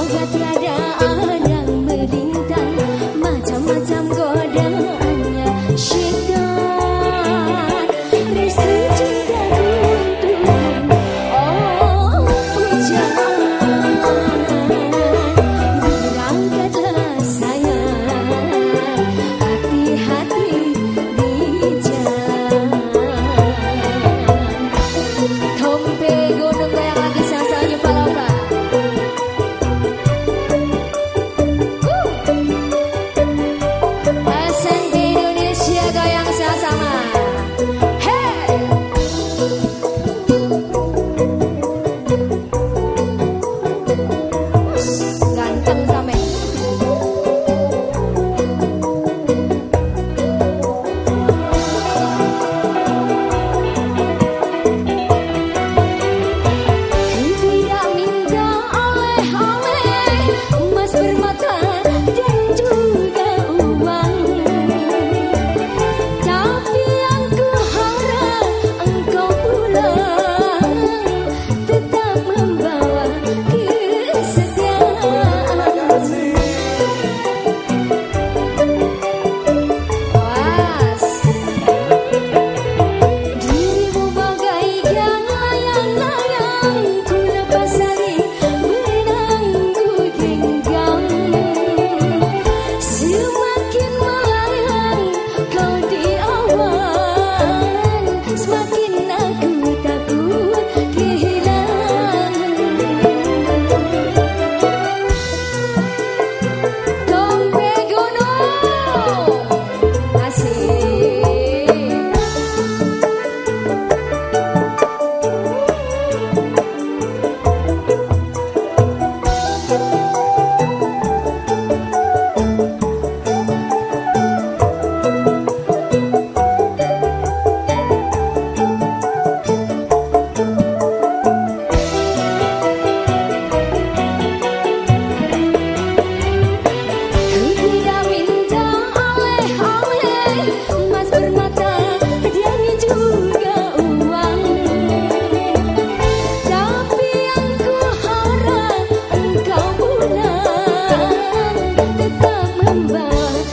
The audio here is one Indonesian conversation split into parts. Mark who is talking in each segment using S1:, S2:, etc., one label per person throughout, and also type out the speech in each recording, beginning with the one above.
S1: Oh, Semoga tiada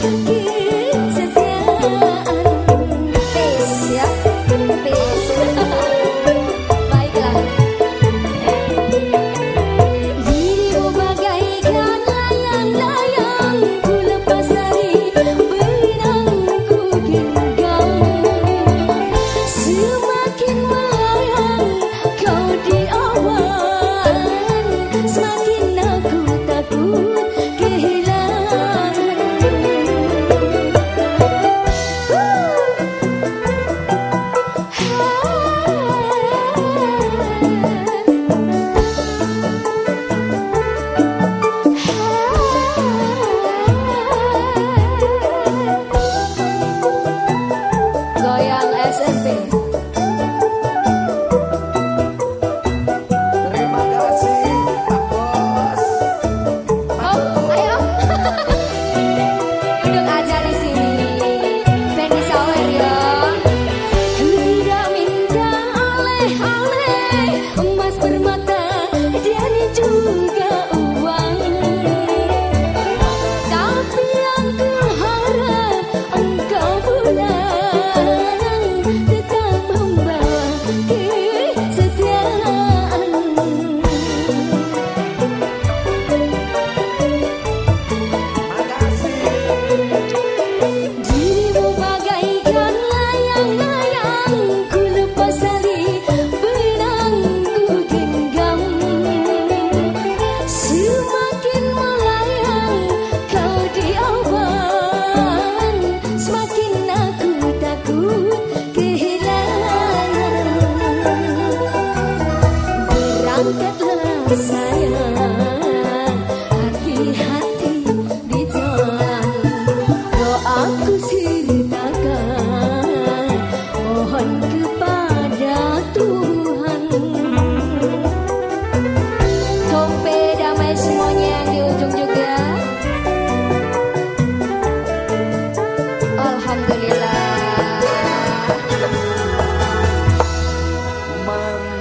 S1: que yang SMP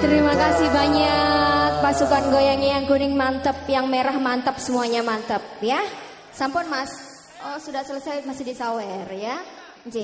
S1: Terima kasih banyak pasukan goyangnya yang kuning mantep, yang merah mantap semuanya mantap ya. Sampun Mas. Oh sudah selesai masih disawer ya. J.